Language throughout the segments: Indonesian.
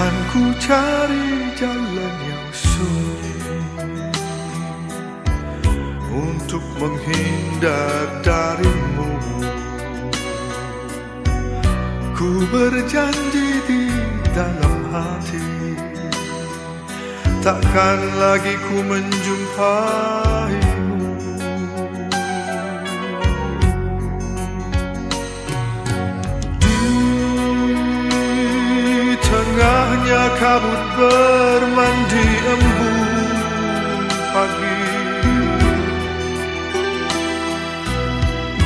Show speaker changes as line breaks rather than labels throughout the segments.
Akan ku cari jalan yang sunyi Untuk menghindar darimu. Ku berjanji di dalam hati Takkan lagi ku menjumpaimu kabut bermandi embun pagi.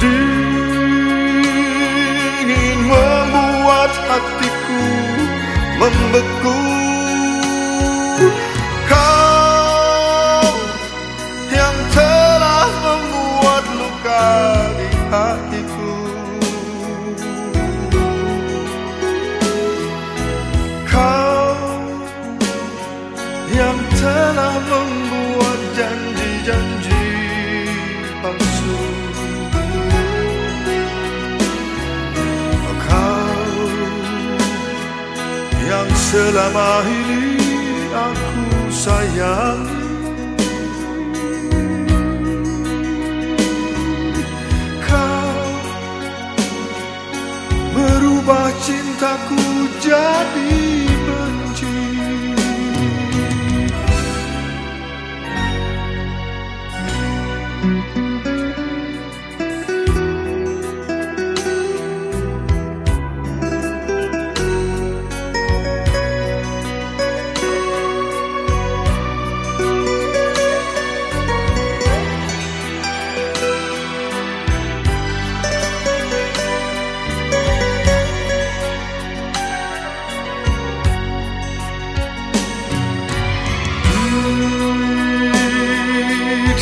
Dingin membuat hatiku membeku janji-janji palsu. Kau yang selama ini aku sayangi Kau merubah cintaku jadi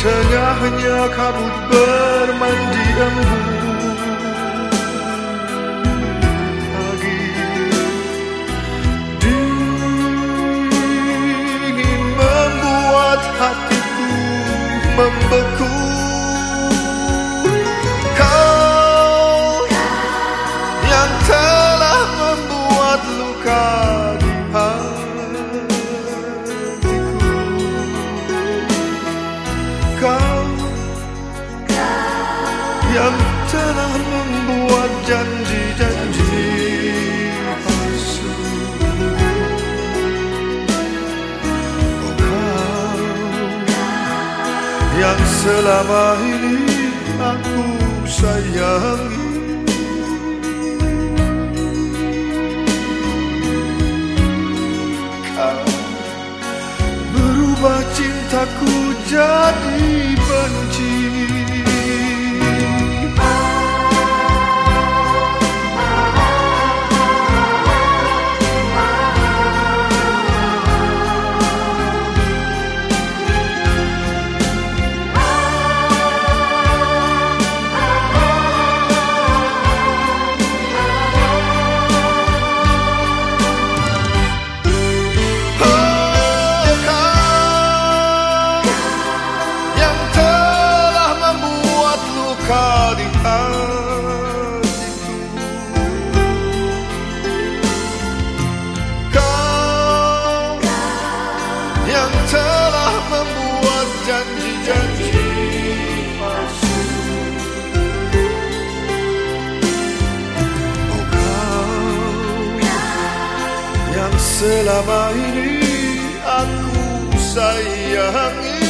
tengahnya kabut bermandi embun selama ini aku sayangi janji-janji Oh kau yang selama ini aku sayangi